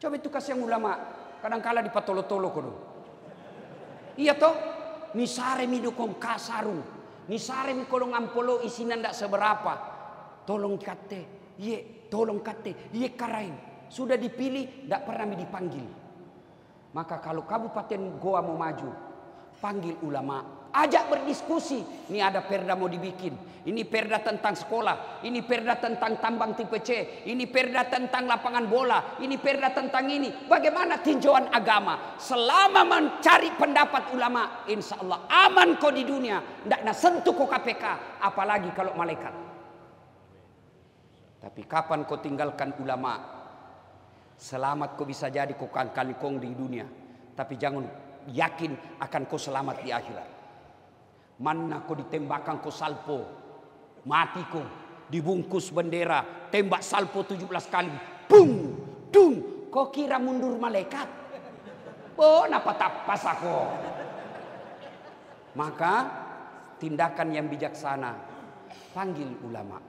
Coba itu kasih yang ulama. Kadang-kala di patolo-tolo kono. Iya toh? Ni sare mi dukong kasaru. Ni sare mi kolong ampolo isinya ndak seberapa. Tolong kate. Ye, tolong kate. Ye karain. Sudah dipilih, ndak pernah dipanggil. Maka kalau Kabupaten Goa mau maju, panggil ulama Ajak berdiskusi. Ini ada perda mau dibikin. Ini perda tentang sekolah. Ini perda tentang tambang tipe C. Ini perda tentang lapangan bola. Ini perda tentang ini. Bagaimana tinjauan agama? Selama mencari pendapat ulama. Insya Allah aman kau di dunia. Tidak nak sentuh kau KPK. Apalagi kalau malaikat. Tapi kapan kau tinggalkan ulama? Selamat kau bisa jadi kau kan kong di dunia. Tapi jangan yakin akan kau selamat di akhirat. Mana kau ditembakkan kau salpo. Mati kau. Dibungkus bendera. Tembak salpo 17 kali. Bung. Dung. Kau kira mundur malaikat? Oh, napa tapas aku? Maka tindakan yang bijaksana. Panggil ulama.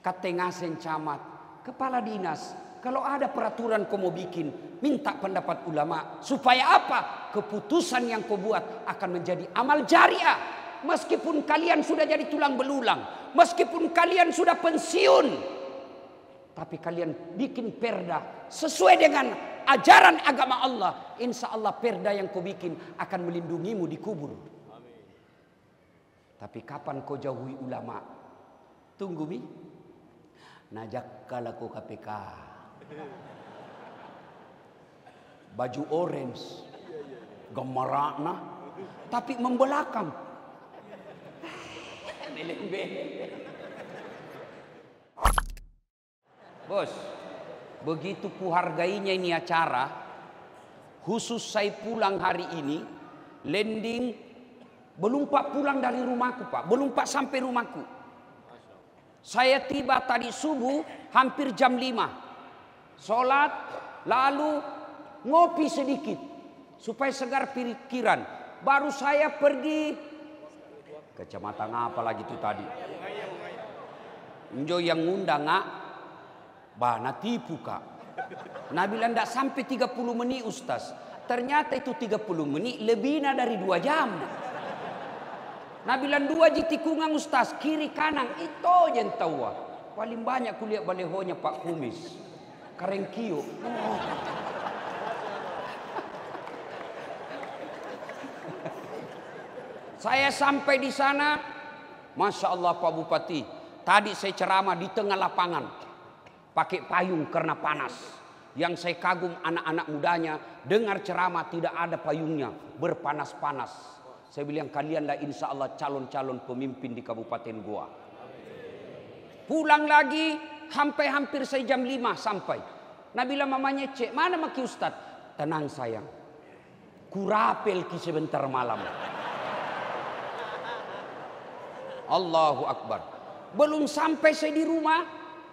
Katengasen camat. Kepala dinas. Kalau ada peraturan kau mau bikin, minta pendapat ulama. Supaya apa? Keputusan yang kau buat akan menjadi amal jariah Meskipun kalian sudah jadi tulang belulang. Meskipun kalian sudah pensiun. Tapi kalian bikin perda sesuai dengan ajaran agama Allah. Insya Allah perda yang kau bikin akan melindungimu di kubur. Tapi kapan kau jauhi ulama? Tunggu mi. Najak kalaku KPK. Baju orange. Gemerakna. Tapi membelakang Bos, begitu kuhargainya ini acara, khusus saya pulang hari ini, landing belum pak pulang dari rumahku pak, belum pak sampai rumahku. Saya tiba tadi subuh hampir jam 5. Sholat, lalu ngopi sedikit supaya segar pikiran. Baru saya pergi Kecamatan apa lagi itu tadi? Enjo yang ngundang ngak, bana tipu kak. Nabi tidak sampai 30 menit ustaz. Ternyata itu 30 menit lebih dari dua jam. Nabi dua jitikungan ustaz, kiri kanan itu yang tahu. Paling banyak kulihat balehonya Pak Kumis. Karengkio. Oh. Saya sampai di sana, masya Allah Pak Bupati. Tadi saya ceramah di tengah lapangan, pakai payung karena panas. Yang saya kagum anak-anak mudanya, dengar ceramah tidak ada payungnya, berpanas-panas. Saya bilang kalianlah insya Allah calon-calon pemimpin di Kabupaten Goa. Pulang lagi, sampai hampir saya jam 5 sampai. Nabila mamanya cek, mana maki Ustad? Tenang sayang, kurapel ki sebentar malam. Allahu Akbar. Belum sampai saya di rumah,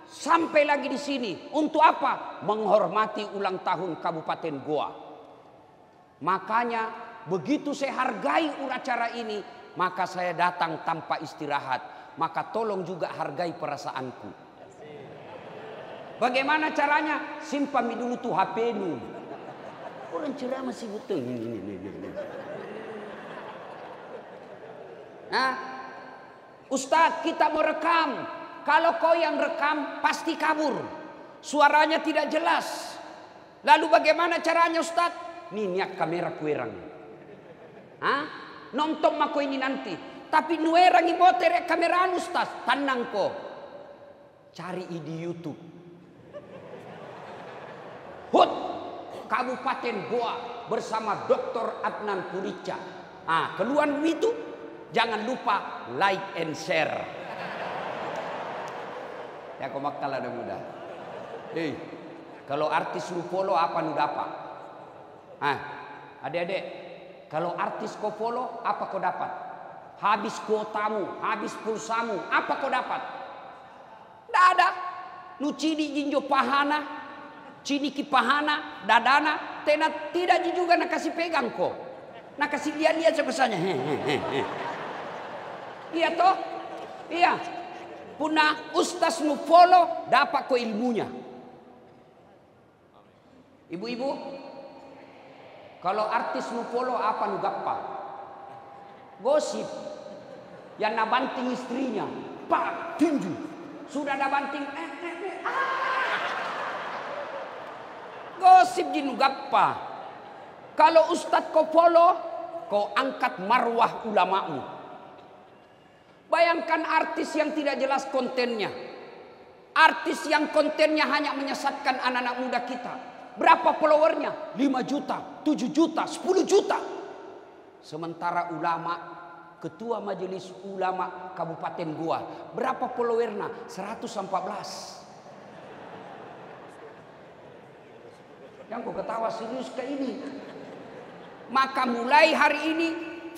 sampai lagi di sini. Untuk apa? Menghormati ulang tahun Kabupaten Goa. Makanya begitu saya hargai acara ini, maka saya datang tanpa istirahat. Maka tolong juga hargai perasaanku. Bagaimana caranya? Simpan dulu tuh HP nu. Orang ceramah masih butuh. Nah, Ustadz kita mau rekam. Kalau kau yang rekam pasti kabur. Suaranya tidak jelas. Lalu bagaimana caranya Ustadz? Niat kamera kuerang. Hah? Nonton mako ini nanti. Tapi nuerang ibote kamera Ustadz. Tenang kok. Cari di Youtube. Hut. Kabupaten Goa bersama Dr. Adnan Purica. Ah, keluar itu Jangan lupa like and share. Ya kau makala ada muda. Eh, kalau artis lu follow apa nu dapat? Ah, adik-adik, kalau artis kau follow apa kau dapat? Habis kuotamu, habis pulsamu, apa kau dapat? Tidak ada. Nu cini jinjo pahana, cini ki pahana, dadana, tena tidak juga nak kasih pegang kok. Nak kasih lihat-lihat sebesarnya. Iya toh? Iya. Puna ustaz nu follow dapat ko ilmunya. Ibu-ibu, kalau artis nu follow apa nu gappa? Gosip. Yang nabanting istrinya, pak tinju. Sudah nabanting, eh, eh, eh, ah. Gosip di nu gappa. Kalau ustadz kau follow, kau angkat marwah ulamamu. Bayangkan artis yang tidak jelas kontennya. Artis yang kontennya hanya menyesatkan anak-anak muda kita. Berapa followernya? 5 juta, 7 juta, 10 juta. Sementara ulama, ketua majelis ulama Kabupaten Goa. Berapa followernya? 114. Yang kau ketawa serius ke ini. Maka mulai hari ini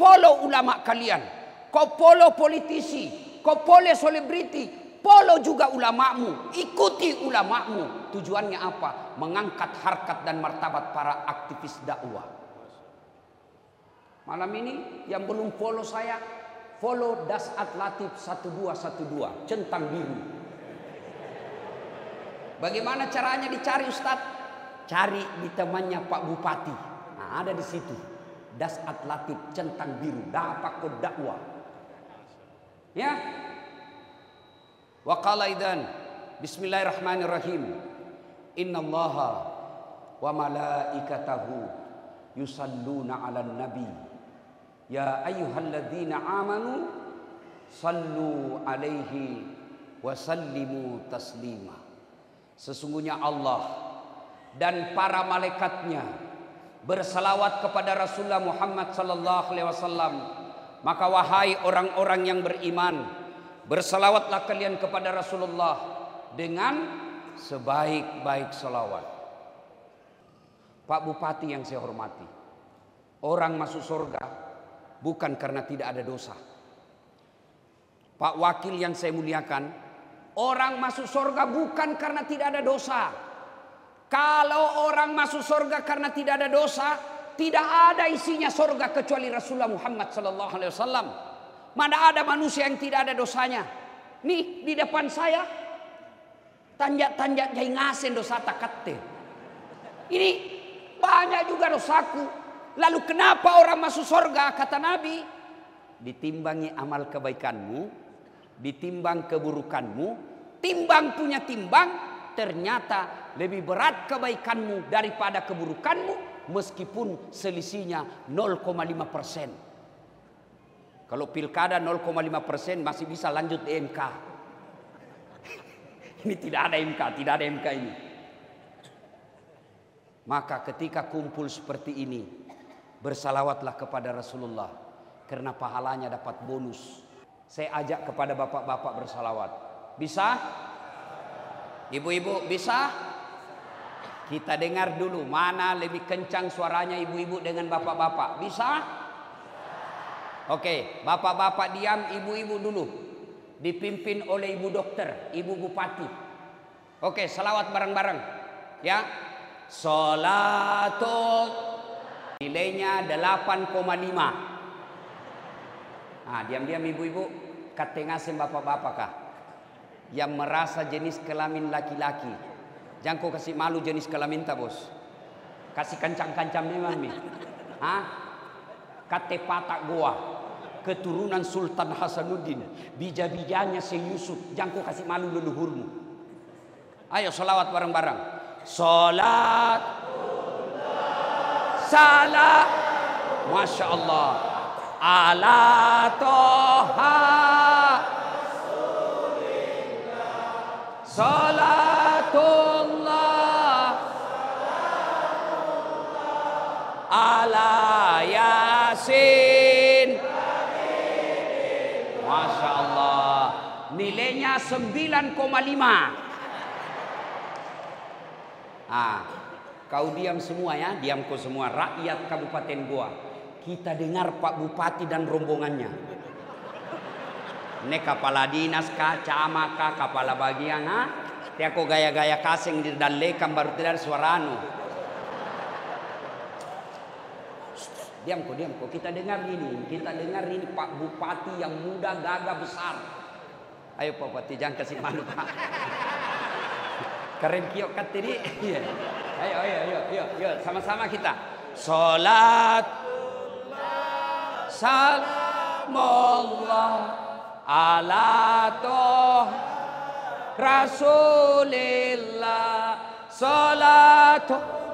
follow ulama kalian. Kau follow politisi, kau follow selebriti, follow juga ulamamu, ikuti ulamamu. Tujuannya apa? Mengangkat harkat dan martabat para aktivis dakwah. Malam ini yang belum follow saya, follow Das Atlatif 1212, centang biru. Bagaimana caranya dicari Ustadz? Cari di temannya Pak Bupati. Nah, ada di situ. Das Atlatif centang biru. Dapat dakwah. Ya. Wa qala idan. Bismillahirrahmanirrahim. Inna allaha wa malaikatahu yusalluna ala nabi. Ya ayyuhalladzina amanu sallu alaihi wa sallimu taslima. Sesungguhnya Allah dan para malaikatnya bersalawat kepada Rasulullah Muhammad sallallahu alaihi wasallam maka wahai orang-orang yang beriman bersalawatlah kalian kepada Rasulullah dengan sebaik-baik salawat Pak Bupati yang saya hormati orang masuk surga bukan karena tidak ada dosa. Pak Wakil yang saya muliakan orang masuk surga bukan karena tidak ada dosa. Kalau orang masuk surga karena tidak ada dosa, tidak ada isinya surga kecuali Rasulullah Muhammad sallallahu alaihi wasallam. Mana ada manusia yang tidak ada dosanya? Nih di depan saya tanjak-tanjak jai ngasen dosa takatte. Ini banyak juga dosaku. Lalu kenapa orang masuk surga? Kata Nabi, ditimbangi amal kebaikanmu, ditimbang keburukanmu, timbang punya timbang, ternyata lebih berat kebaikanmu daripada keburukanmu meskipun selisihnya 0,5 persen. Kalau pilkada 0,5 persen masih bisa lanjut di MK. ini tidak ada MK, tidak ada MK ini. Maka ketika kumpul seperti ini, bersalawatlah kepada Rasulullah karena pahalanya dapat bonus. Saya ajak kepada bapak-bapak bersalawat. Bisa? Ibu-ibu bisa? Kita dengar dulu mana lebih kencang suaranya ibu-ibu dengan bapak-bapak. Bisa? Oke, bapak-bapak diam, ibu-ibu dulu. Dipimpin oleh ibu dokter, ibu bupati. Oke, salawat bareng-bareng. Ya. Salatul nilainya 8,5. Nah, diam-diam ibu-ibu. Katengasin bapak-bapak kah? yang merasa jenis kelamin laki-laki. Jangan kau kasih malu jenis kelamin tak bos. Kasih kancang-kancang memang nih. Hah? Kate patak goa. Keturunan Sultan Hasanuddin. Bija-bijanya si Yusuf. Jangan kau kasih malu leluhurmu. Ayo salawat bareng-bareng. Salat. Salat. Masya Allah. Ala toha. Salatullah ala Yasin Masya Allah Nilainya 9,5 Ah, kau diam semua ya, diam kau semua rakyat Kabupaten Goa. Kita dengar Pak Bupati dan rombongannya. Ne kepala dinas kah, camat kah, kepala bagian ha? Tiako gaya-gaya kasing di dalekan baru tidak suaranu. Diam kok, diam kok. Kita dengar ini, kita dengar ini Pak Bupati yang muda, gagah, besar. Ayo Pak Bupati, jangan kasih malu Pak. Keren kiok kat tadi. Iya. Ayo, ayo, ayo, ayo, ayo. Sama-sama kita. Salat. Salamullah ala toh Rasulillah salatu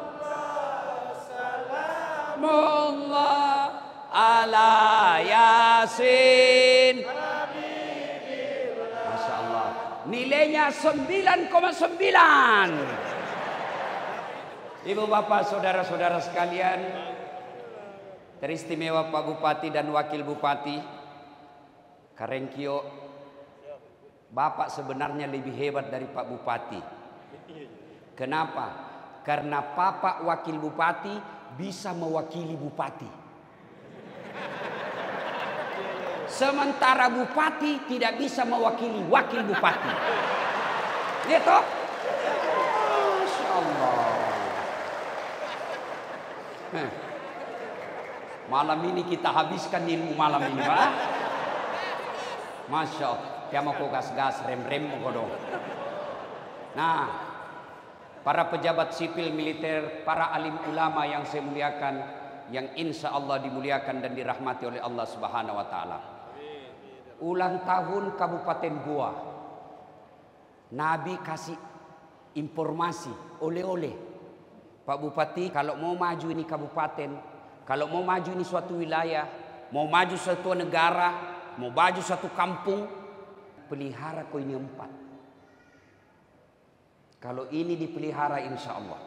Salamullah ala Yasin. Masya Allah. Nilainya 9,9 Ibu bapak saudara-saudara sekalian Teristimewa Pak Bupati dan Wakil Bupati Karengkio Bapak sebenarnya lebih hebat dari Pak Bupati. Kenapa? Karena Bapak Wakil Bupati bisa mewakili Bupati Sementara bupati tidak bisa mewakili wakil bupati. Gitu? Masya Allah. Eh. Malam ini kita habiskan ilmu malam ini, Pak. Masya Allah. Dia mau gas-gas, rem-rem mau Nah, para pejabat sipil militer, para alim ulama yang saya muliakan, yang insya Allah dimuliakan dan dirahmati oleh Allah Subhanahu Wa Taala ulang tahun Kabupaten Goa. Nabi kasih informasi oleh-oleh. Pak Bupati kalau mau maju ini kabupaten, kalau mau maju ini suatu wilayah, mau maju suatu negara, mau maju suatu kampung, pelihara ini empat. Kalau ini dipelihara insya Allah.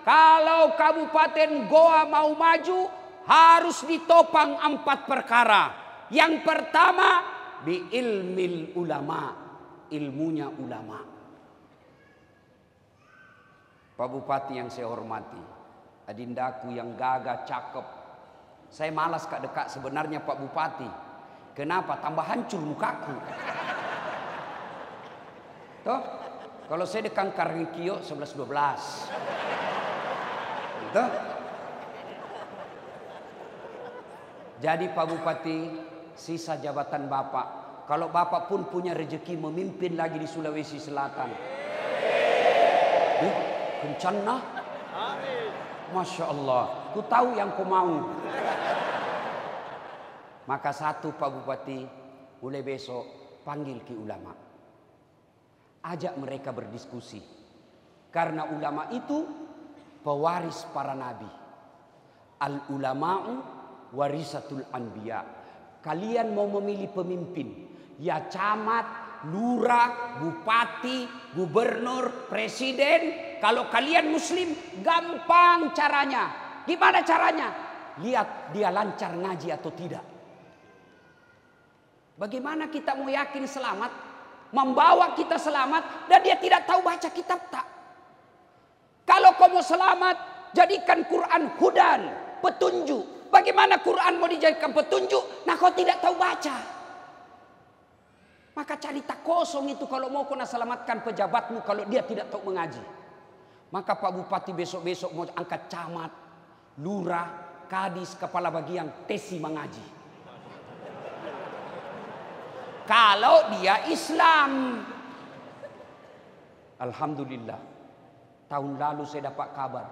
Kalau Kabupaten Goa mau maju harus ditopang empat perkara. Yang pertama bi ilmil ulama, ilmunya ulama. Pak Bupati yang saya hormati, adindaku yang gagah, cakep. Saya malas kak dekat sebenarnya Pak Bupati. Kenapa? Tambah hancur mukaku. Toh, kalau saya dekat Karengkio 11 12. Toh? Jadi Pak Bupati sisa jabatan Bapak. Kalau Bapak pun punya rezeki memimpin lagi di Sulawesi Selatan. Eh, kencana. Masya Allah. Ku tahu yang ku mau. Maka satu Pak Bupati, mulai besok panggil ki ulama. Ajak mereka berdiskusi. Karena ulama itu pewaris para nabi. Al ulama'u warisatul anbiya. Kalian mau memilih pemimpin. Ya camat, lurah, bupati, gubernur, presiden. Kalau kalian muslim, gampang caranya. Gimana caranya? Lihat dia lancar ngaji atau tidak. Bagaimana kita mau yakin selamat? Membawa kita selamat dan dia tidak tahu baca kitab tak. Kalau kamu selamat, jadikan Quran hudan, petunjuk. Bagaimana Quran mau dijadikan petunjuk? Nah kau tidak tahu baca. Maka cari tak kosong itu kalau mau kau selamatkan pejabatmu kalau dia tidak tahu mengaji. Maka Pak Bupati besok-besok mau angkat camat, lurah, kadis, kepala bagian, tesi mengaji. Kalau dia Islam. Alhamdulillah. Tahun lalu saya dapat kabar.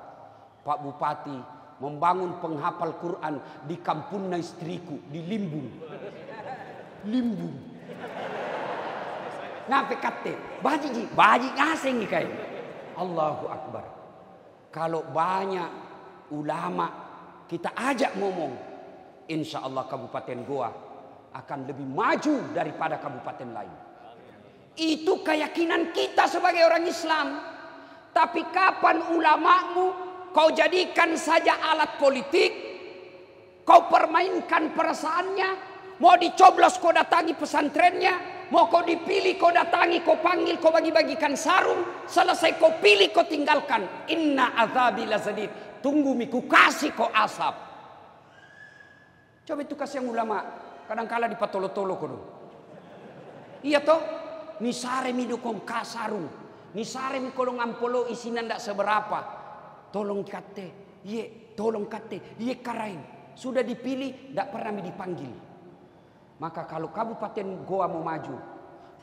Pak Bupati membangun penghafal Quran di kampungnya istriku di Limbung. Limbung. Ngape kate? Baji ji, baji ngaseng kayak. Allahu Akbar. Kalau banyak ulama kita ajak ngomong, insya Allah Kabupaten Goa akan lebih maju daripada kabupaten lain. Itu keyakinan kita sebagai orang Islam. Tapi kapan ulamamu Kau jadikan saja alat politik. Kau permainkan perasaannya. Mau dicoblos kau datangi pesantrennya. Mau kau dipilih kau datangi, kau panggil, kau bagi-bagikan sarung. Selesai kau pilih, kau tinggalkan. Inna azabi lazadid. Tunggu miku kasih kau asap. Coba itu kasih yang ulama. Kadang-kala di patolo-tolo kau. Iya toh? Nisare mi dukong kasarung. Nisare mi kolong ampolo isinan ndak seberapa. Tolong kate, ye, tolong kate, ye karain. Sudah dipilih, tidak pernah dipanggil. Maka kalau Kabupaten Goa mau maju,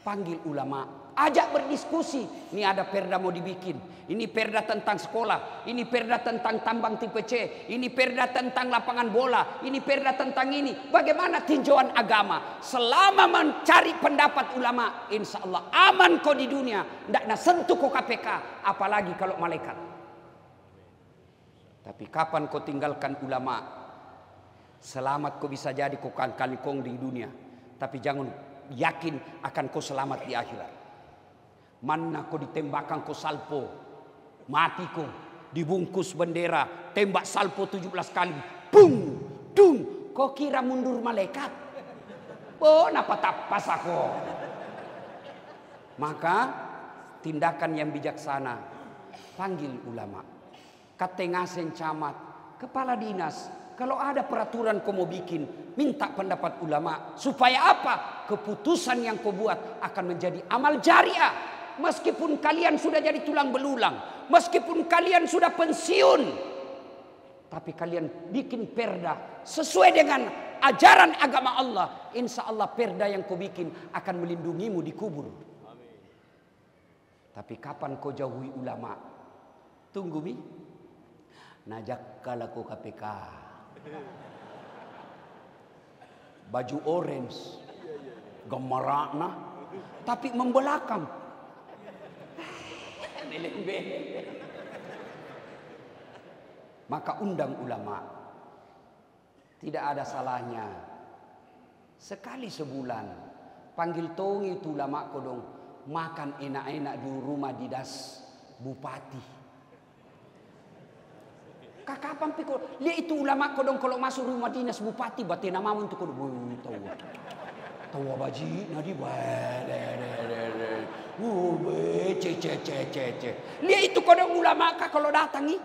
panggil ulama, Ajak berdiskusi. Ini ada perda mau dibikin. Ini perda tentang sekolah. Ini perda tentang tambang tipe C. Ini perda tentang lapangan bola. Ini perda tentang ini. Bagaimana tinjauan agama? Selama mencari pendapat ulama. Insya Allah aman kau di dunia. Tidak sentuh kau KPK. Apalagi kalau malaikat. Tapi kapan kau tinggalkan ulama? Selamat kau bisa jadi kau kan kalikong di dunia. Tapi jangan yakin akan kau selamat di akhirat. Mana kau ditembakkan kau salpo. Mati kau. Dibungkus bendera. Tembak salpo 17 kali. Pung. Dung. Kau kira mundur malaikat? Oh, napa tapas aku? Maka tindakan yang bijaksana. Panggil ulama. Katengasen camat. Kepala dinas. Kalau ada peraturan kau mau bikin, minta pendapat ulama. Supaya apa? Keputusan yang kau buat akan menjadi amal jariah Meskipun kalian sudah jadi tulang belulang. Meskipun kalian sudah pensiun. Tapi kalian bikin perda sesuai dengan ajaran agama Allah. Insya Allah perda yang kau bikin akan melindungimu di kubur. Tapi kapan kau jauhi ulama? Tunggu mi. Najak kalaku KPK. Baju orange. Gemerakna. Tapi membelakang maka undang ulama. Tidak ada salahnya. Sekali sebulan panggil tong itu ulama kodong makan enak-enak di rumah didas bupati. Kapan pikul? Dia itu ulama kodong kalau masuk rumah dinas bupati batin nama untuk kodong. Tahu baji nadi Uh, ce, ce, ce, ce, ce. Dia itu kodong ulama kah kalau datangi.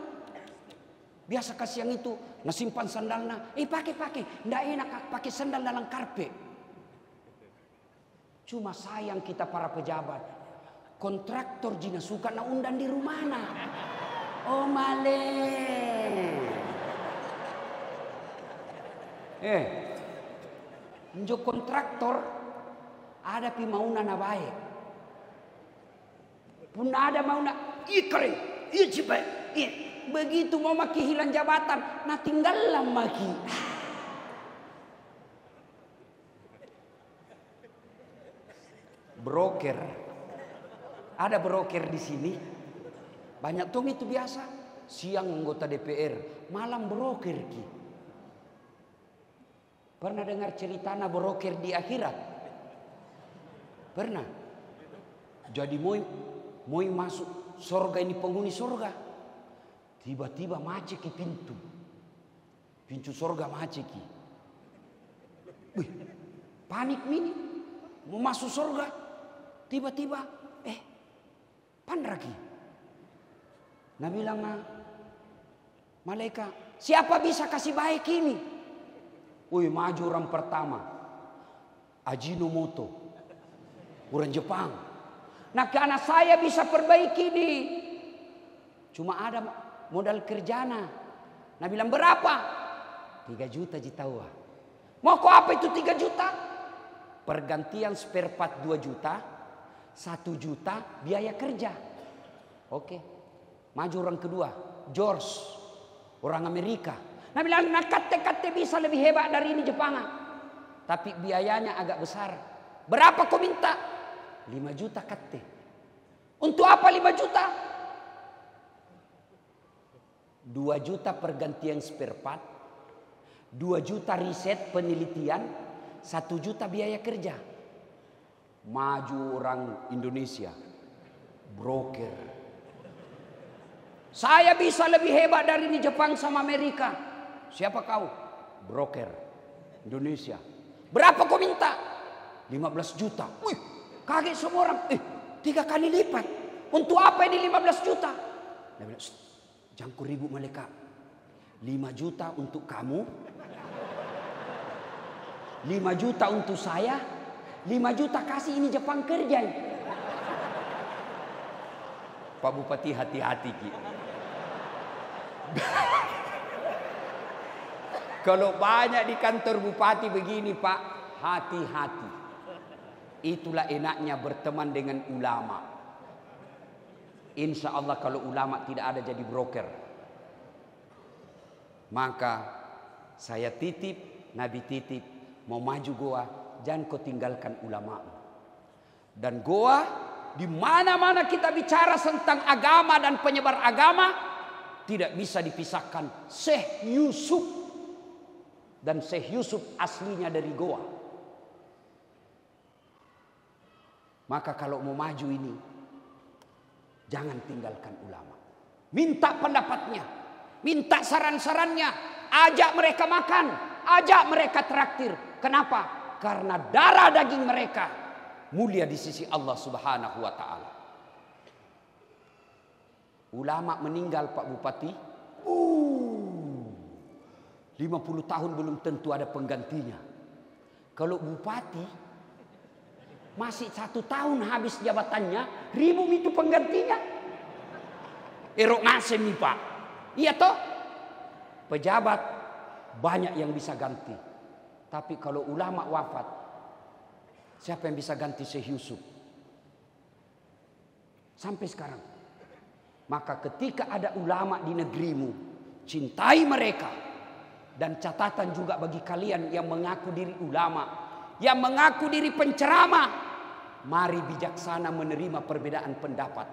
Biasa kasih yang itu nasimpan sandalnya. Eh pakai pakai, ndak enak pakai sandal dalam karpet. Cuma sayang kita para pejabat. Kontraktor jina suka na undang di rumah na. Oh male. Eh, njo kontraktor ada pimauna na baik. Pun ada mau nak ikre, cepat, Begitu mau maki hilang jabatan, nah tinggallah maki. Broker, ada broker di sini. Banyak tuh itu biasa. Siang anggota DPR, malam broker ki. Pernah dengar cerita na broker di akhirat? Pernah. Jadi mau mau masuk sorga ini penghuni sorga. Tiba-tiba maceki pintu. Pintu sorga maceki. Wih, panik mini. Mau masuk sorga. Tiba-tiba, eh, pandraki. Nah bilang, malaikat, siapa bisa kasih baik ini? Wih, maju orang pertama. Ajinomoto. Orang Jepang. Nah karena saya bisa perbaiki ini. Cuma ada modal kerjana. Nah bilang berapa? 3 juta jitawa. Mau kok apa itu 3 juta? Pergantian spare part 2 juta. 1 juta biaya kerja. Oke. Maju orang kedua. George. Orang Amerika. Nah bilang nah kate-kate bisa lebih hebat dari ini Jepang. Tapi biayanya agak besar. Berapa kau minta? 5 juta kate. Untuk apa 5 juta? 2 juta pergantian spare part. 2 juta riset penelitian. 1 juta biaya kerja. Maju orang Indonesia. Broker. Saya bisa lebih hebat dari di Jepang sama Amerika. Siapa kau? Broker. Indonesia. Berapa kau minta? 15 juta. Wih, Kaget semua orang. Eh, tiga kali lipat. Untuk apa ini 15 juta? Dia bilang, jangkau ribu malaikat. 5 juta untuk kamu. 5 juta untuk saya. 5 juta kasih ini Jepang kerja. Pak Bupati hati-hati. Kalau banyak di kantor bupati begini Pak, hati-hati. Itulah enaknya berteman dengan ulama. Insya Allah kalau ulama tidak ada jadi broker. Maka saya titip, Nabi titip, mau maju goa, jangan kau tinggalkan ulama. Dan goa, di mana-mana kita bicara tentang agama dan penyebar agama, tidak bisa dipisahkan Syekh Yusuf dan Syekh Yusuf aslinya dari Goa. Maka kalau mau maju ini jangan tinggalkan ulama. Minta pendapatnya, minta saran-sarannya, ajak mereka makan, ajak mereka traktir. Kenapa? Karena darah daging mereka mulia di sisi Allah Subhanahu wa taala. Ulama meninggal Pak Bupati. Uh, 50 tahun belum tentu ada penggantinya. Kalau Bupati masih satu tahun habis jabatannya, ribu itu penggantinya. Erok ngasem nih Pak. Iya toh? Pejabat banyak yang bisa ganti. Tapi kalau ulama wafat, siapa yang bisa ganti Syekh Yusuf? Sampai sekarang. Maka ketika ada ulama di negerimu, cintai mereka. Dan catatan juga bagi kalian yang mengaku diri ulama, yang mengaku diri penceramah, mari bijaksana menerima perbedaan pendapat.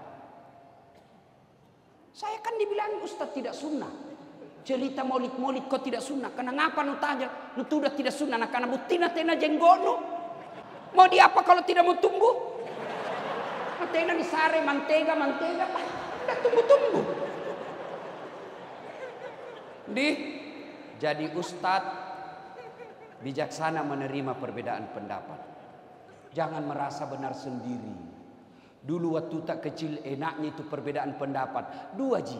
Saya kan dibilang Ustadz tidak sunnah. Cerita maulid-maulid kau tidak sunnah. Karena ngapa nu tanya? Nu sudah tidak sunnah. Nah, karena butina tena jenggono. Mau di apa kalau tidak mau tumbuh? Tena di sare mantega mantega. Tidak tumbuh-tumbuh. Di jadi ustadz bijaksana menerima perbedaan pendapat. Jangan merasa benar sendiri. Dulu waktu tak kecil enaknya itu perbedaan pendapat. Dua ji.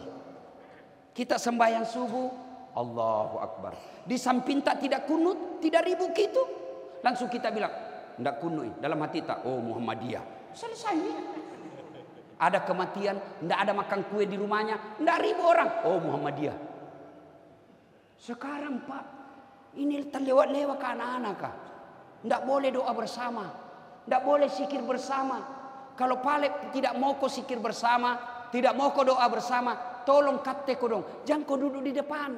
Kita sembahyang subuh, Allahu Akbar. Di samping tak tidak kunut, tidak ribut gitu. Langsung kita bilang, tidak kunut. Dalam hati tak, oh Muhammadiyah. Selesai. Ada kematian, tidak ada makan kue di rumahnya, tidak ribu orang. Oh Muhammadiyah. Sekarang Pak, ini terlewat-lewat ke anak-anak? Tidak boleh doa bersama. Tidak boleh sikir bersama. Kalau palek tidak mau kau sikir bersama, tidak mau kau doa bersama, tolong kate kau dong. Jangan kau duduk di depan.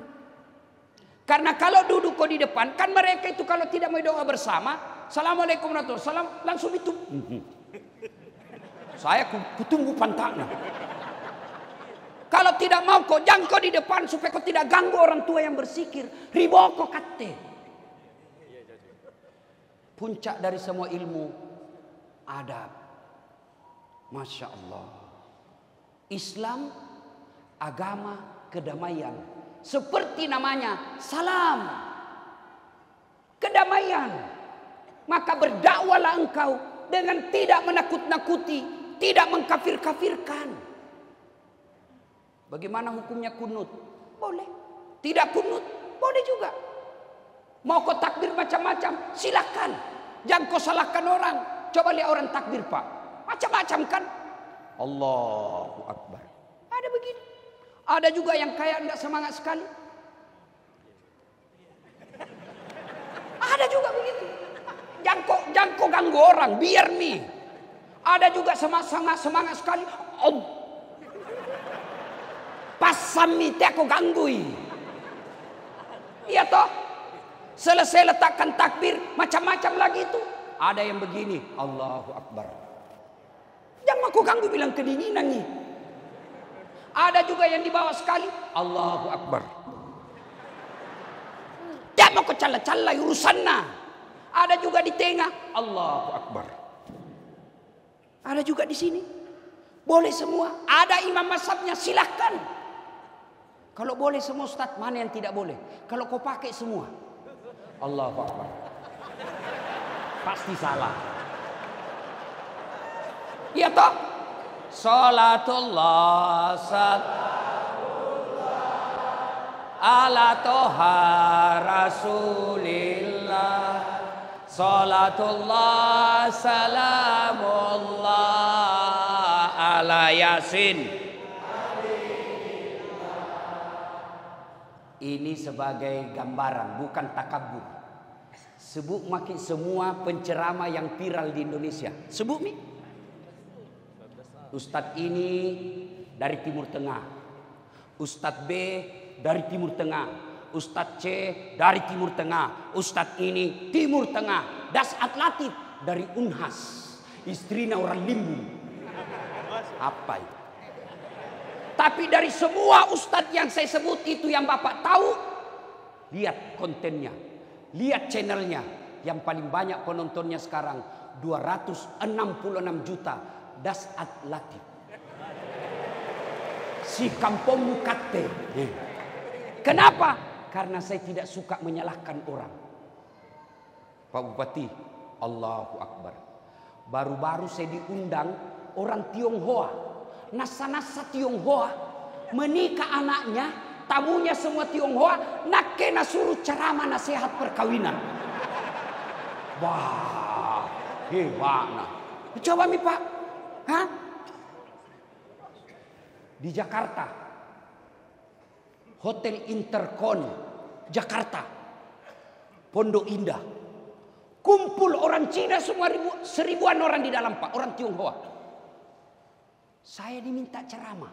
Karena kalau duduk kau di depan, kan mereka itu kalau tidak mau doa bersama, Assalamualaikum warahmatullahi wabarakatuh, langsung itu. Saya kutunggu pantaknya. Kalau tidak mau kau jangan kau di depan supaya kau tidak ganggu orang tua yang bersikir. Riboko kate. Puncak dari semua ilmu adab. Masya Allah. Islam agama kedamaian. Seperti namanya salam. Kedamaian. Maka berdakwalah engkau dengan tidak menakut-nakuti, tidak mengkafir-kafirkan. Bagaimana hukumnya kunut? Boleh. Tidak kunut? Boleh juga. Mau kau takbir macam-macam? Silakan. Jangan kau salahkan orang. Coba lihat orang takbir pak. Macam-macam kan? Allahu Akbar. Ada begini. Ada juga yang kayak tidak semangat sekali. Ada juga begitu. Jangan kau ganggu orang. Biar nih. Ada juga semangat, semangat, sekali. Oh. Pasam itu aku ganggui. Iya toh? Selesai letakkan takbir, macam-macam lagi itu. Ada yang begini, Allahu Akbar. Jangan aku ganggu bilang kedinginan nih. Ada juga yang dibawa sekali, Allahu Akbar. Jangan mau kecala-cala urusannya. Ada juga di tengah, Allahu Akbar. Ada juga di sini. Boleh semua. Ada imam masabnya silahkan. Kalau boleh semua Ustaz, mana yang tidak boleh? Kalau kau pakai semua. Allahu Akbar. Pasti salah. Iya toh? Salatullah salamullah ala toha rasulillah Salatullah salamullah ala yasin Ini sebagai gambaran bukan takabur Sebut makin semua penceramah yang viral di Indonesia. Sebut mi. Ustadz ini dari Timur Tengah. Ustadz B dari Timur Tengah. Ustadz C dari Timur Tengah. Ustadz ini Timur Tengah. Das Atlatif dari Unhas. Istrinya orang limbu. Apa itu? Tapi dari semua ustadz yang saya sebut itu yang Bapak tahu, lihat kontennya, lihat channelnya. Yang paling banyak penontonnya sekarang 266 juta. Das Latif. Si kampung Mukate. Kenapa? Karena saya tidak suka menyalahkan orang. Pak Bupati, Allahu Akbar. Baru-baru saya diundang orang Tionghoa. Nasa-nasa Tionghoa menikah anaknya, tamunya semua Tionghoa, nak kena suruh ceramah nasihat perkawinan. Wah, hebat nah. Coba mi Pak. Hah? Di Jakarta. Hotel Intercon Jakarta. Pondok Indah. Kumpul orang Cina semua ribu, seribuan orang di dalam Pak, orang Tionghoa. Saya diminta ceramah.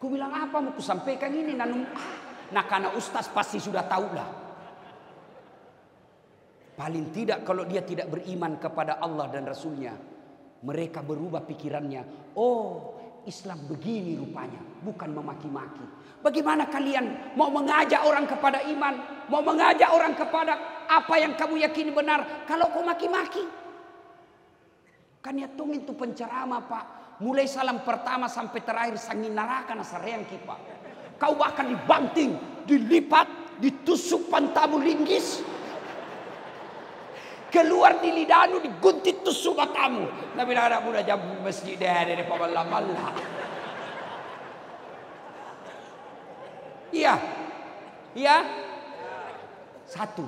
Ku bilang apa mau ku sampaikan ini nanum ah, nah karena ustaz pasti sudah tahu lah. Paling tidak kalau dia tidak beriman kepada Allah dan Rasulnya. Mereka berubah pikirannya. Oh Islam begini rupanya. Bukan memaki-maki. Bagaimana kalian mau mengajak orang kepada iman. Mau mengajak orang kepada apa yang kamu yakini benar. Kalau kau maki-maki. Kan ya tung itu penceramah pak. Mulai salam pertama sampai terakhir sangin neraka nasareang kipa. Kau bahkan dibanting, dilipat, ditusuk pantamu linggis. Keluar di lidanu diguntit tusuk matamu. Nabi anak muda jam masjid dari dari pamalah malah. Iya. Iya. Satu.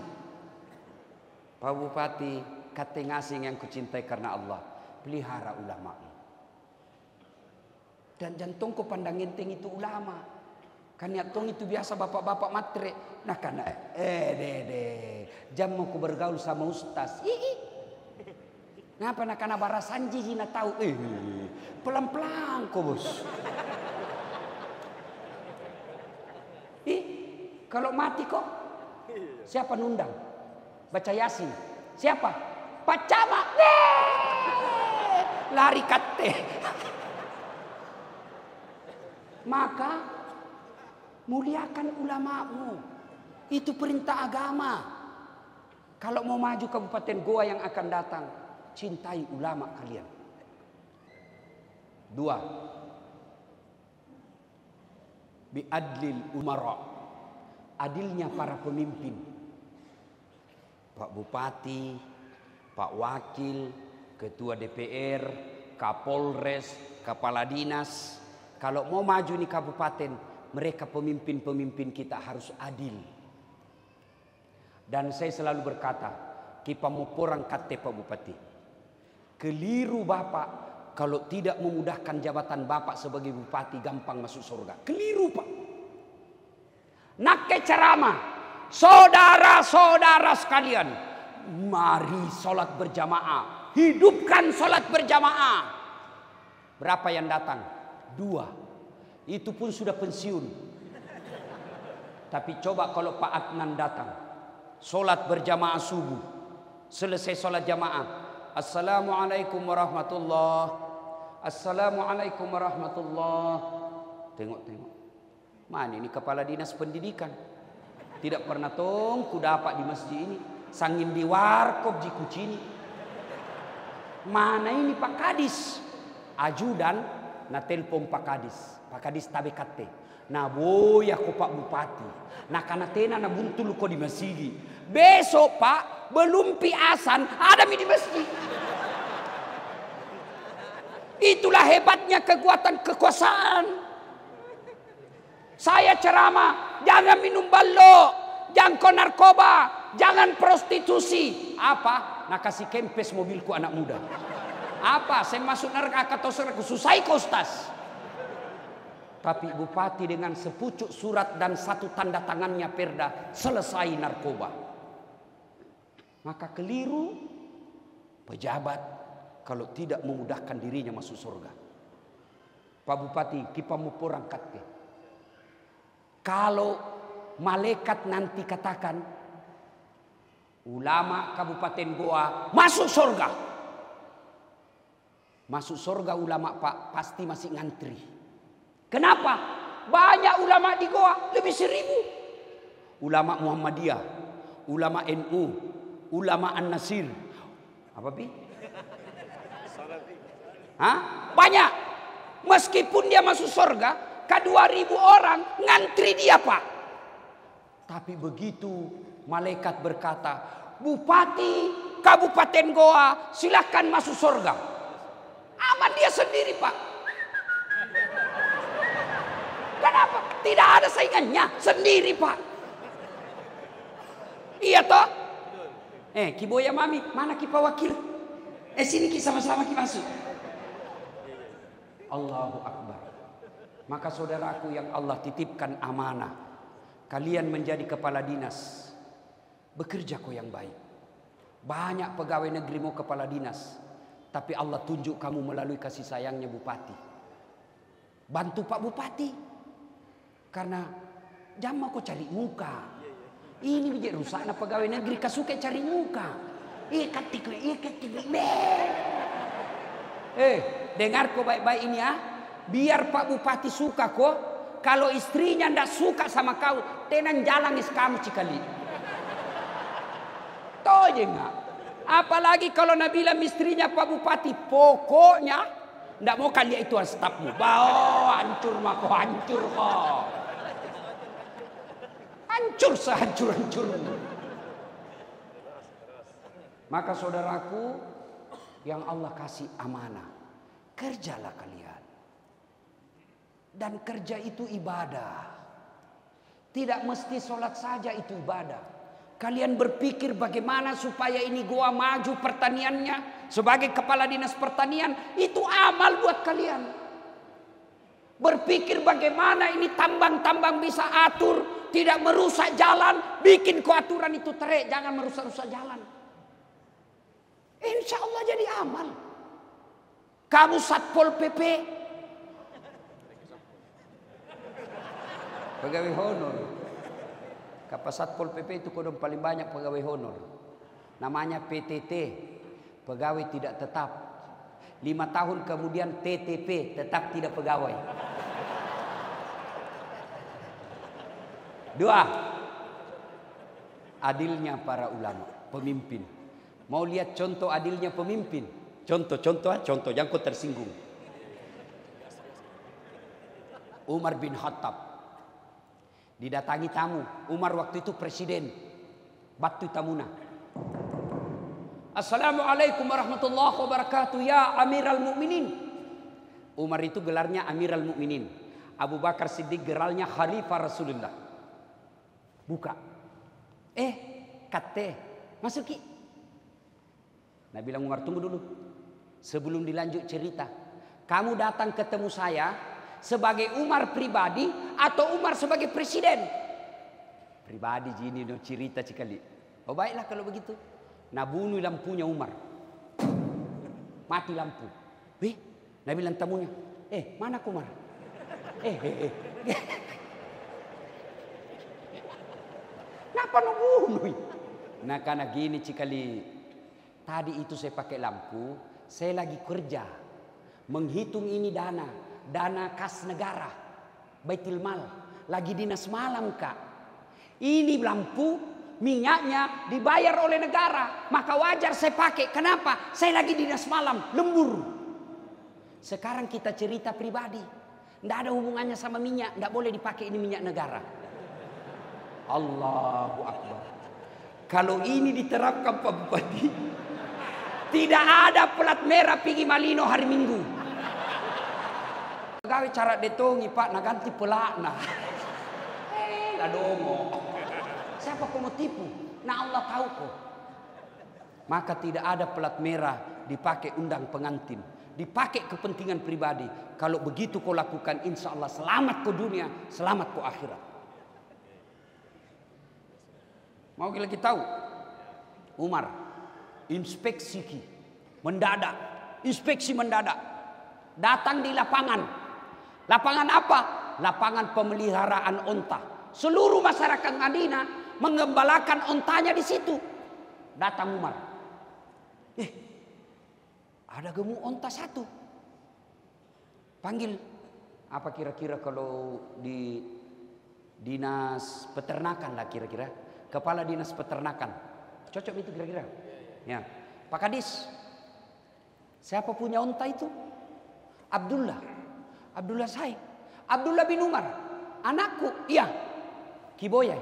Pak Bupati, kata ngasing yang kucintai karena Allah. Pelihara ulama. Dan jantungku pandang enteng itu ulama. Kan tong itu biasa bapak-bapak matre. Nah karena eh dede jam mau ku bergaul sama ustaz. Ih, Ngapa nak karena barasanji hina tahu. Eh, pelan-pelan kok bos. Ih, kalau mati kok siapa nundang? Baca Yasin. Siapa? Pak Camat. Lari kate. Maka muliakan ulamamu. Itu perintah agama. Kalau mau maju Kabupaten Goa yang akan datang, cintai ulama kalian. Dua. Biadlil umara. Adilnya para pemimpin. Pak Bupati, Pak Wakil, Ketua DPR, Kapolres, Kepala Dinas. Kalau mau maju nih kabupaten, mereka pemimpin-pemimpin kita harus adil. Dan saya selalu berkata, kita mau porang kate Pak Bupati. Keliru Bapak kalau tidak memudahkan jabatan Bapak sebagai Bupati gampang masuk surga. Keliru Pak. Nakke ceramah. Saudara-saudara sekalian. Mari sholat berjamaah. Hidupkan sholat berjamaah. Berapa yang datang? Dua. Itu pun sudah pensiun. Tapi coba kalau Pak Adnan datang. Sholat berjamaah subuh. Selesai sholat jamaah. Assalamualaikum warahmatullah. Assalamualaikum warahmatullah. Tengok-tengok. Mana ini kepala dinas pendidikan. Tidak pernah tong ku dapat di masjid ini. Sangin di warkop di kucini. Mana ini Pak Kadis? Ajudan na telpon Pak Kadis. Pak Kadis tabe kate. Na boya ko Pak Bupati. Na kanatena na buntul ko di masjid. Besok Pak belum piasan ada di masjid. Itulah hebatnya kekuatan kekuasaan. Saya ceramah, jangan minum ballo, jangan narkoba, jangan prostitusi. Apa? Nak kasih kempes mobilku anak muda. Apa? Saya masuk neraka atau surga susah kostas. Tapi bupati dengan sepucuk surat dan satu tanda tangannya perda selesai narkoba. Maka keliru pejabat kalau tidak memudahkan dirinya masuk surga. Pak Bupati, kita mau perangkat ke. Kalau malaikat nanti katakan ulama Kabupaten Goa masuk surga. Masuk surga ulama Pak pasti masih ngantri. Kenapa? Banyak ulama di Goa, lebih seribu. Ulama Muhammadiyah, ulama NU, ulama An-Nasir. Apa bi? Hah? Banyak. Meskipun dia masuk surga, kedua ribu orang ngantri dia pak. Tapi begitu malaikat berkata, Bupati Kabupaten Goa silahkan masuk surga. Aman dia sendiri pak. Kenapa? Tidak ada saingannya sendiri pak. Iya toh? Eh, Kiboya Mami, mana kipa wakil? Eh sini kita sama-sama kita masuk. Allahu Akbar. Maka saudaraku yang Allah titipkan amanah. Kalian menjadi kepala dinas. Bekerja kau yang baik. Banyak pegawai negeri mau kepala dinas. Tapi Allah tunjuk kamu melalui kasih sayangnya bupati. Bantu Pak Bupati. Karena jam kau cari muka. Ini menjadi rusak na pegawai negeri kasuke cari muka. Ikat tikwe, ikat tikwe. Eh, dengar kok baik-baik ini ya. Biar Pak Bupati suka kok. Kalau istrinya ndak suka sama kau, tenan jalan kamu cikali. Toh nggak. Apalagi kalau Nabila istrinya Pak Bupati, pokoknya ndak mau kali itu stafmu. Bawa hancur mako hancur kok. Hancur sehancur-hancurnya. Maka saudaraku yang Allah kasih amanah. Kerjalah kalian. Dan kerja itu ibadah. Tidak mesti sholat saja itu ibadah. Kalian berpikir bagaimana supaya ini gua maju pertaniannya. Sebagai kepala dinas pertanian. Itu amal buat kalian. Berpikir bagaimana ini tambang-tambang bisa atur. Tidak merusak jalan. Bikin keaturan itu terik. Jangan merusak-rusak jalan. Insya Allah jadi amal. Kamu Satpol PP. Pegawai honor. Kapa Satpol PP itu kodong paling banyak pegawai honor. Namanya PTT. Pegawai tidak tetap. Lima tahun kemudian TTP. Tetap tidak pegawai. Dua. Adilnya para ulama. Pemimpin. Mau lihat contoh adilnya pemimpin? Contoh-contoh, contoh yang kau tersinggung. Umar bin Khattab didatangi tamu. Umar waktu itu presiden. Batu Tamuna. Assalamualaikum warahmatullahi wabarakatuh ya Amiral Mukminin. Umar itu gelarnya Amiral Mukminin. Abu Bakar Siddiq gelarnya Khalifah Rasulullah. Buka. Eh, kate, masuki. Nah bilang Umar tunggu dulu. Sebelum dilanjut cerita. Kamu datang ketemu saya sebagai Umar pribadi atau Umar sebagai presiden? Pribadi jini no cerita sekali. Oh baiklah kalau begitu. Nah bunuh lampunya Umar. Mati lampu. Wih, Nabi bilang tamunya. Eh, mana Umar? Eh, eh, eh. Kenapa no bunuh? Nah karena gini cikali Tadi itu saya pakai lampu, saya lagi kerja. Menghitung ini dana, dana kas negara, Baitul Mal. Lagi dinas malam kak. Ini lampu, minyaknya dibayar oleh negara. Maka wajar saya pakai. Kenapa? Saya lagi dinas malam, lembur. Sekarang kita cerita pribadi. Tidak ada hubungannya sama minyak. Tidak boleh dipakai ini minyak negara. Allahu Akbar. Kalau ini diterapkan Pak Bupati, tidak ada pelat merah pergi Malino hari Minggu. Gawe cara detongi pak, nak ganti pelat nah. Eh, ladomo. Siapa kau mau tipu? Nah Allah tahu kok. Maka tidak ada pelat merah dipakai undang pengantin. Dipakai kepentingan pribadi. Kalau begitu kau lakukan insya Allah selamat ke dunia, selamat ke akhirat. Mau lagi tahu? Umar, inspeksi ki, mendadak, inspeksi mendadak. Datang di lapangan. Lapangan apa? Lapangan pemeliharaan onta. Seluruh masyarakat Madinah mengembalakan ontanya di situ. Datang Umar. Eh, ada gemuk onta satu. Panggil. Apa kira-kira kalau di dinas peternakan lah kira-kira. Kepala dinas peternakan. Cocok itu kira-kira. Ya. Pak Kadis. Siapa punya onta itu? Abdullah. Abdullah saya. Abdullah bin Umar. Anakku. Iya. Kiboya.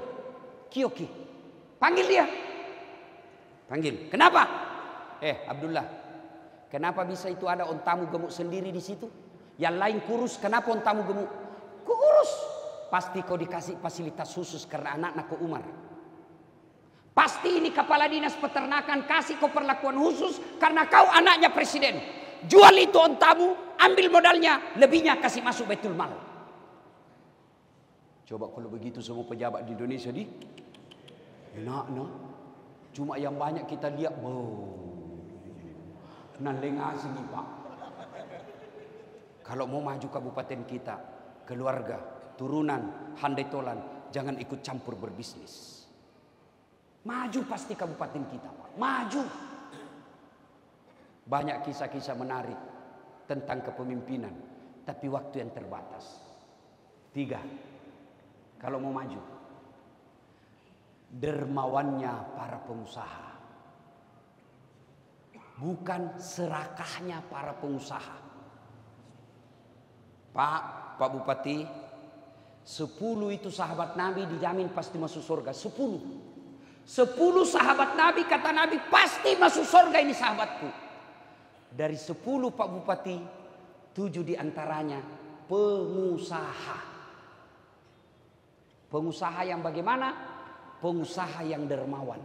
Kioki. Panggil dia. Panggil. Kenapa? Eh Abdullah. Kenapa bisa itu ada ontamu gemuk sendiri di situ? Yang lain kurus, kenapa ontamu gemuk? Kurus. Pasti kau dikasih fasilitas khusus karena anak-anak ke Umar. Pasti ini kepala dinas peternakan kasih kau perlakuan khusus karena kau anaknya presiden. Jual itu ontamu, ambil modalnya, lebihnya kasih masuk betul mal. Coba kalau begitu semua pejabat di Indonesia di enak no. Cuma yang banyak kita lihat, wow, nan sini pak. Kalau mau maju kabupaten kita, keluarga, turunan, handai tolan, jangan ikut campur berbisnis. Maju pasti kabupaten kita, Pak. Maju. Banyak kisah-kisah menarik tentang kepemimpinan, tapi waktu yang terbatas. Tiga, kalau mau maju, dermawannya para pengusaha bukan serakahnya para pengusaha. Pak, Pak Bupati, sepuluh itu sahabat Nabi dijamin pasti masuk surga. Sepuluh. Sepuluh sahabat Nabi kata Nabi pasti masuk surga ini sahabatku. Dari sepuluh Pak Bupati, tujuh di antaranya pengusaha. Pengusaha yang bagaimana? Pengusaha yang dermawan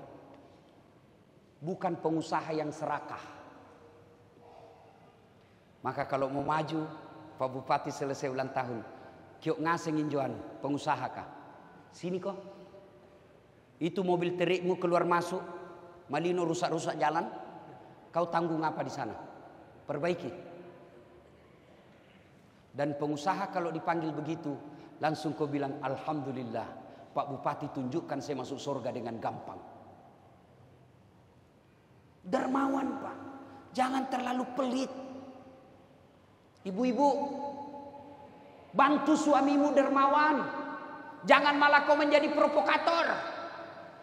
bukan pengusaha yang serakah. Maka kalau mau maju, Pak Bupati selesai ulang tahun, kiok ngaseng injoan pengusaha kah? Sini kok. Itu mobil terikmu keluar masuk, malino rusak-rusak jalan, kau tanggung apa di sana? Perbaiki. Dan pengusaha kalau dipanggil begitu, langsung kau bilang Alhamdulillah, Pak Bupati tunjukkan saya masuk surga dengan gampang. Dermawan pak. Jangan terlalu pelit. Ibu-ibu. Bantu suamimu dermawan. Jangan malah kau menjadi provokator.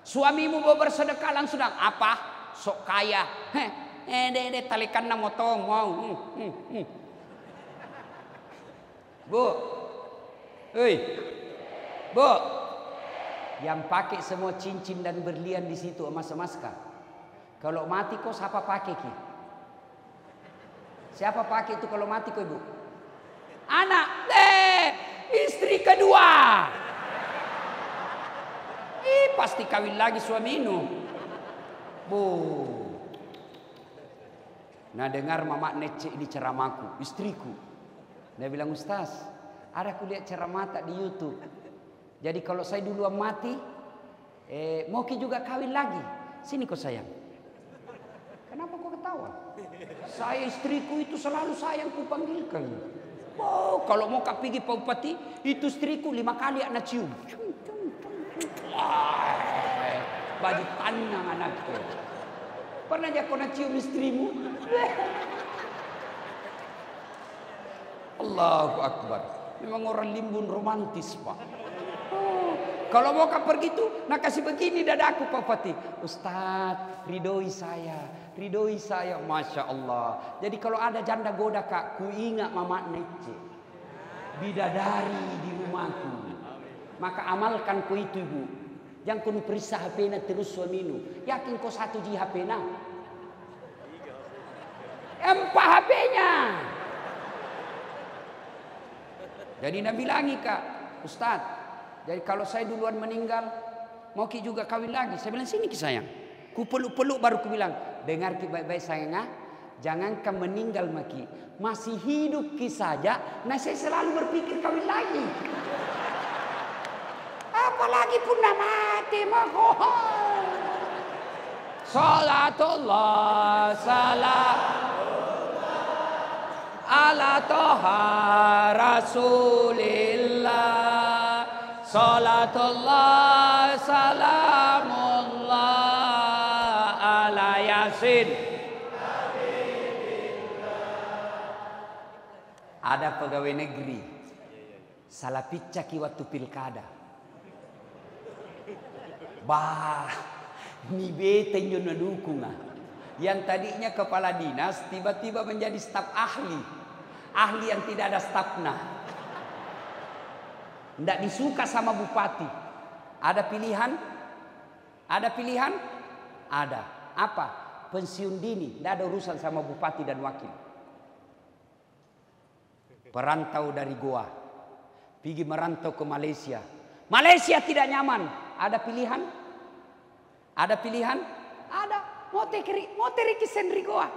Suamimu mau bersedekah langsung apa? Sok kaya. Heh, eh deh deh talikan na motong mau. Hmm, hmm, hmm. Bu. Hei. Bu. Yang pakai semua cincin dan berlian di situ emas-emas kah? Kalau mati kok siapa pakai ki? Siapa pakai itu kalau mati kok ibu? Anak, eh, istri kedua. Ih, pasti kawin lagi suami ini. Bu. Nah dengar mama nece ini ceramahku, istriku. Dia bilang Ustaz, ada aku lihat ceramah tak di YouTube. Jadi kalau saya duluan mati, eh, mau juga kawin lagi. Sini kok sayang. Kenapa kau ketawa? Saya istriku itu selalu sayang kupanggilkan. Oh, kalau mau kak pergi Pak itu istriku lima kali anak cium. baju tanang anakku. Pernah aja kau nak cium istrimu? Allahu Akbar. Memang orang limbun romantis, Pak. Oh, kalau mau kak pergi tuh, nak kasih begini dadaku Pak Bupati. Ustaz, ridhoi saya ridhoi saya Masya Allah jadi kalau ada janda goda kak ku ingat mama nece bidadari di rumahku maka amalkan ku itu ibu yang kau periksa HP na terus suaminu yakin kau satu di HP na? Empat HP-nya jadi Nabi lagi kak. Ustadz jadi kalau saya duluan meninggal mau ki juga kawin lagi? Saya bilang sini ki sayang. Ku peluk-peluk baru ku bilang dengar baik-baik sayang ah. Jangankan meninggal maki, masih hidup ki saja, nah saya selalu berpikir kawin lagi. Apalagi pun mati mah Salatullah salam ala toha rasulillah. Salatullah salamullah. Ala yasin. Ada pegawai negeri. Salah picaki waktu pilkada. Bah, ni bete nyono dukung Yang tadinya kepala dinas tiba-tiba menjadi staf ahli. Ahli yang tidak ada stafna. Tidak disuka sama bupati. Ada pilihan? Ada pilihan? Ada. Apa? Pensiun dini. Tidak ada urusan sama bupati dan wakil. Perantau dari Goa. Pergi merantau ke Malaysia. Malaysia tidak nyaman. Ada pilihan? Ada pilihan? Ada. Mau tekeri, mau teriki sendiri Goa.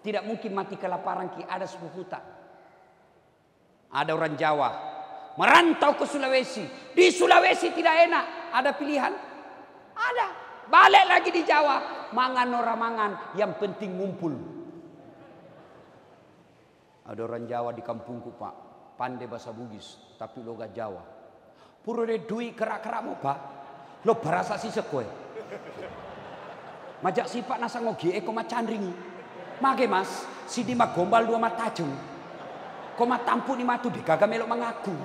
Tidak mungkin mati kelaparan ki ada sepupu tak. Ada orang Jawa. Merantau ke Sulawesi. Di Sulawesi tidak enak. Ada pilihan? Ada. Balik lagi di Jawa. Mangan orang mangan. Yang penting ngumpul. Ada orang Jawa di kampungku pak, pandai bahasa Bugis, tapi logat Jawa. Puro de dui kerak-kerak pak, lo berasa si sekue. Majak sifat nasa ngogi eko macan ringi. Mage mas, si di gombal dua mata jeng. Koma tampu ni matu di gagal melok mengaku.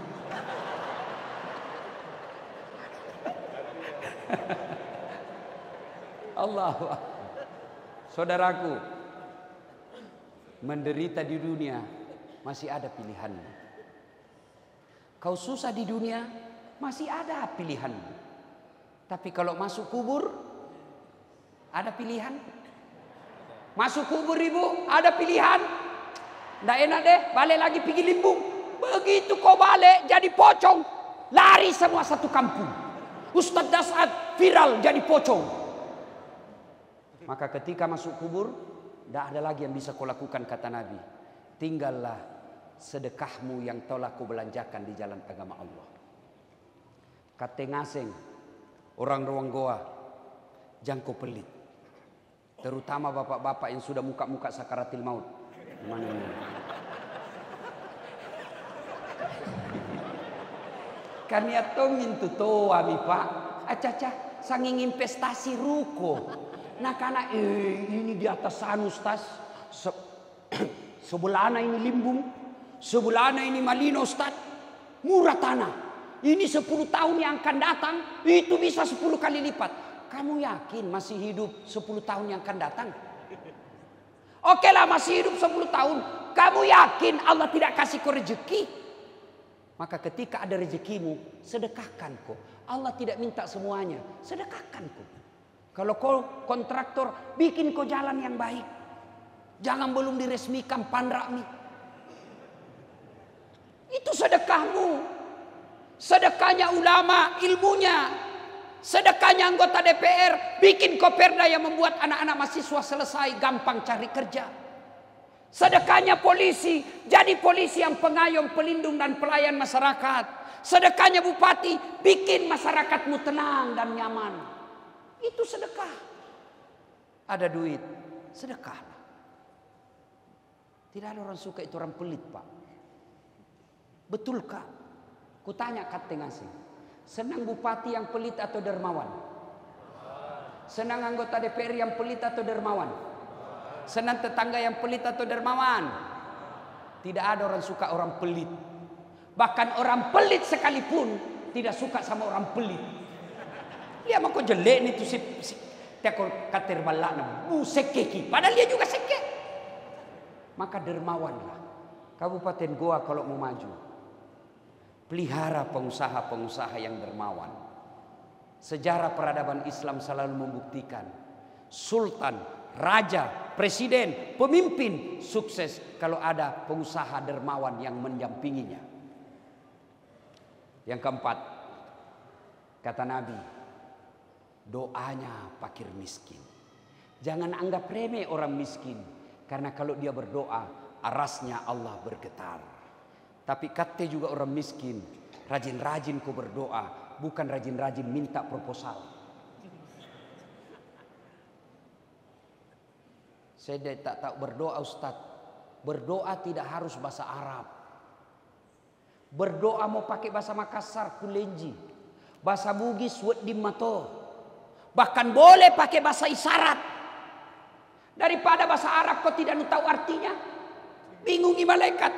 Allah. Saudaraku, menderita di dunia masih ada pilihan. Kau susah di dunia masih ada pilihan. Tapi kalau masuk kubur ada pilihan. Masuk kubur ibu ada pilihan. Tidak enak deh balik lagi pergi limbung. Begitu kau balik jadi pocong. Lari semua satu kampung. Ustadz Dasad viral jadi pocong. Maka ketika masuk kubur tidak ada lagi yang bisa kau lakukan kata Nabi. Tinggallah sedekahmu yang telah kau belanjakan di jalan agama Allah. Kata ngaseng, orang ruang goa, jangkau pelit. Terutama bapak-bapak yang sudah muka-muka sakaratil maut. Mana ini? Kami tongin tu toa mi pak. Acaca, sanging investasi ruko. Nah karena eh, ini di atas sana Ustaz. Se ini limbung. Sebelana ini malino Ustaz. Murah tanah. Ini 10 tahun yang akan datang. Itu bisa 10 kali lipat. Kamu yakin masih hidup 10 tahun yang akan datang? Oke lah masih hidup 10 tahun. Kamu yakin Allah tidak kasih kau rezeki? Maka ketika ada rezekimu, sedekahkan kau. Allah tidak minta semuanya, sedekahkan kau. Kalau kau kontraktor, bikin kau jalan yang baik. Jangan belum diresmikan pandrakmi. Itu sedekahmu. Sedekahnya ulama, ilmunya. Sedekahnya anggota DPR, bikin koperda yang membuat anak-anak mahasiswa selesai gampang cari kerja. Sedekahnya polisi, jadi polisi yang pengayom, pelindung dan pelayan masyarakat. Sedekahnya bupati, bikin masyarakatmu tenang dan nyaman. Itu sedekah. Ada duit, sedekah. Tidak ada orang suka itu orang pelit pak. Betulkah? Kutanya kata ngasih. Senang bupati yang pelit atau dermawan? Senang anggota DPR yang pelit atau dermawan? Senang tetangga yang pelit atau dermawan? Tidak ada orang suka orang pelit. Bahkan orang pelit sekalipun tidak suka sama orang pelit. Dia mah kok jelek nih tuh si, si tekor kater balana bu sekeki. Padahal dia juga sekek. Maka dermawanlah. Kabupaten Goa kalau mau maju. Pelihara pengusaha-pengusaha yang dermawan. Sejarah peradaban Islam selalu membuktikan. Sultan, raja, presiden, pemimpin sukses kalau ada pengusaha dermawan yang mendampinginya. Yang keempat, kata Nabi, doanya fakir miskin. Jangan anggap remeh orang miskin. Karena kalau dia berdoa, arasnya Allah bergetar. Tapi kata juga orang miskin, rajin-rajin kau berdoa, bukan rajin-rajin minta proposal. Saya tak tahu berdoa Ustaz. Berdoa tidak harus bahasa Arab. Berdoa mau pakai bahasa Makassar, Kulenji. Bahasa Bugis, Wedim Mato. Bahkan boleh pakai bahasa isyarat. Daripada bahasa Arab kau tidak tahu artinya. Bingungi malaikat.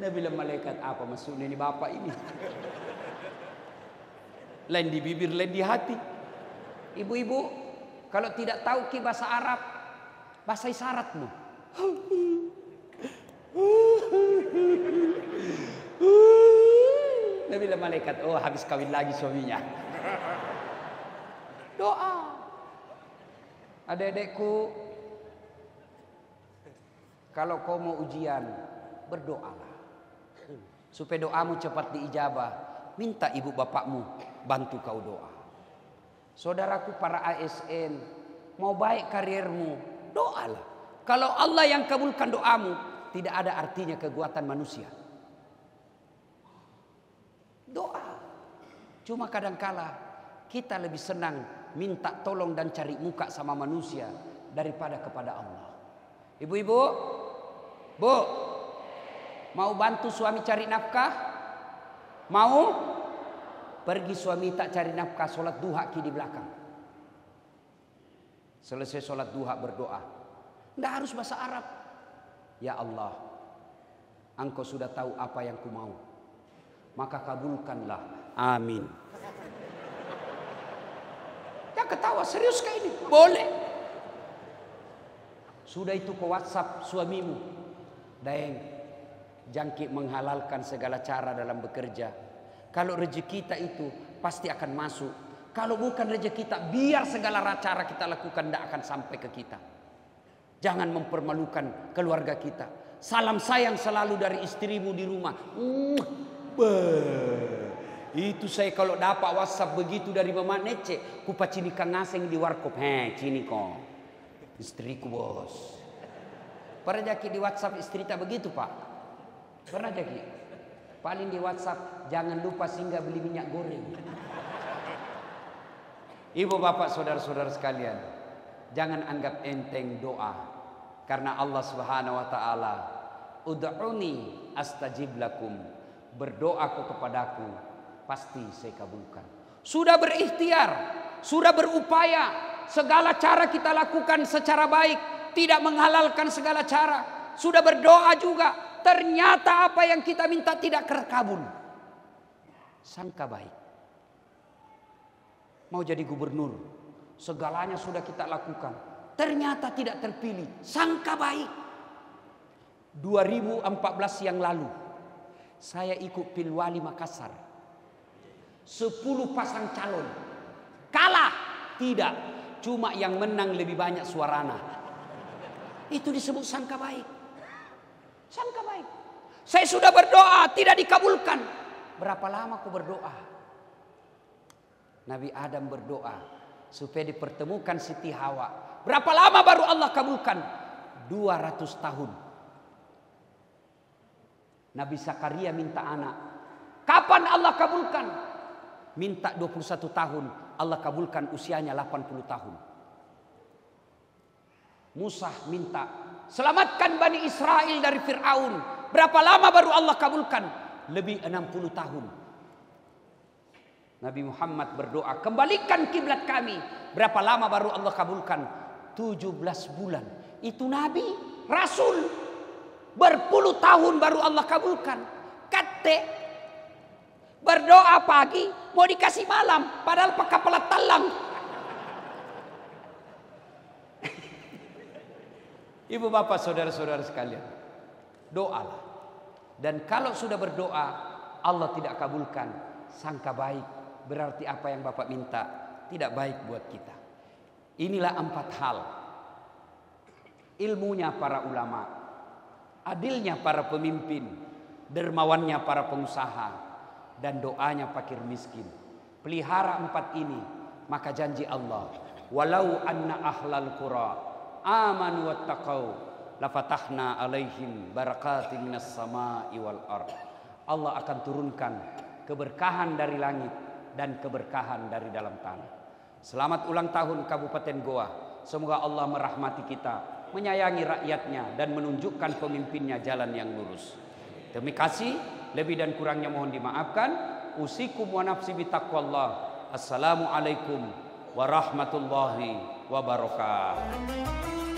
Nabi bilang malaikat apa maksudnya ini bapak ini? Lain di bibir, lain di hati. Ibu-ibu, kalau tidak tahu ki bahasa Arab, bahasa isyaratmu. Nabi bilang malaikat, oh habis kawin lagi suaminya. Doa. Adik-adikku, kalau kau mau ujian, berdoalah. Supaya doamu cepat diijabah. Minta ibu bapakmu bantu kau doa. Saudaraku para ASN, mau baik karirmu, doalah. Kalau Allah yang kabulkan doamu, tidak ada artinya kekuatan manusia. Doa. Cuma kadangkala kita lebih senang minta tolong dan cari muka sama manusia daripada kepada Allah. Ibu-ibu, Bu, Mau bantu suami cari nafkah? Mau? Pergi suami tak cari nafkah, sholat duha ki di belakang. Selesai sholat duha berdoa. Tidak harus bahasa Arab. Ya Allah, Engkau sudah tahu apa yang ku mau. Maka kabulkanlah. Amin. Ya ketawa, serius kayak ini? Boleh. Sudah itu ke WhatsApp suamimu. Daeng, jangkit menghalalkan segala cara dalam bekerja. Kalau rezeki kita itu pasti akan masuk. Kalau bukan rezeki kita, biar segala cara kita lakukan tidak akan sampai ke kita. Jangan mempermalukan keluarga kita. Salam sayang selalu dari istrimu di rumah. Itu saya kalau dapat WhatsApp begitu dari Mama Nece, ku kang ngaseng di warkop. Heh, cini kok. Istriku bos. Pernah jaki di WhatsApp istri tak begitu pak? Pernah jadi? Paling di WhatsApp, jangan lupa singgah beli minyak goreng. Ibu bapak saudara-saudara sekalian, jangan anggap enteng doa. Karena Allah Subhanahu wa taala, "Ud'uni astajib lakum." Berdoaku kepadaku, pasti saya kabulkan. Sudah berikhtiar, sudah berupaya, segala cara kita lakukan secara baik, tidak menghalalkan segala cara. Sudah berdoa juga, Ternyata apa yang kita minta tidak terkabul. Sangka baik. Mau jadi gubernur. Segalanya sudah kita lakukan. Ternyata tidak terpilih. Sangka baik. 2014 yang lalu. Saya ikut Pilwali Makassar. 10 pasang calon. Kalah. Tidak. Cuma yang menang lebih banyak suarana. Itu disebut sangka baik. Sangka baik. Saya sudah berdoa, tidak dikabulkan. Berapa lama aku berdoa? Nabi Adam berdoa supaya dipertemukan Siti Hawa. Berapa lama baru Allah kabulkan? 200 tahun. Nabi Zakaria minta anak. Kapan Allah kabulkan? Minta 21 tahun. Allah kabulkan usianya 80 tahun. Musa minta Selamatkan Bani Israel dari Fir'aun. Berapa lama baru Allah kabulkan? Lebih 60 tahun. Nabi Muhammad berdoa, kembalikan kiblat kami. Berapa lama baru Allah kabulkan? 17 bulan. Itu Nabi, Rasul. Berpuluh tahun baru Allah kabulkan. Kate berdoa pagi mau dikasih malam padahal pakai pelat talang Ibu bapak saudara-saudara sekalian. Doalah. Dan kalau sudah berdoa Allah tidak kabulkan. Sangka baik. Berarti apa yang bapak minta tidak baik buat kita. Inilah empat hal. Ilmunya para ulama. Adilnya para pemimpin. Dermawannya para pengusaha. Dan doanya fakir miskin. Pelihara empat ini. Maka janji Allah. Walau anna ahlal qura amanu wattaqau lafatahna alaihim barakatin minas sama'i wal ard. Allah akan turunkan keberkahan dari langit dan keberkahan dari dalam tanah. Selamat ulang tahun Kabupaten Goa. Semoga Allah merahmati kita, menyayangi rakyatnya dan menunjukkan pemimpinnya jalan yang lurus. Terima kasih, lebih dan kurangnya mohon dimaafkan. Usikum wa nafsi bitaqwallah. Assalamualaikum warahmatullahi wabarakatuh.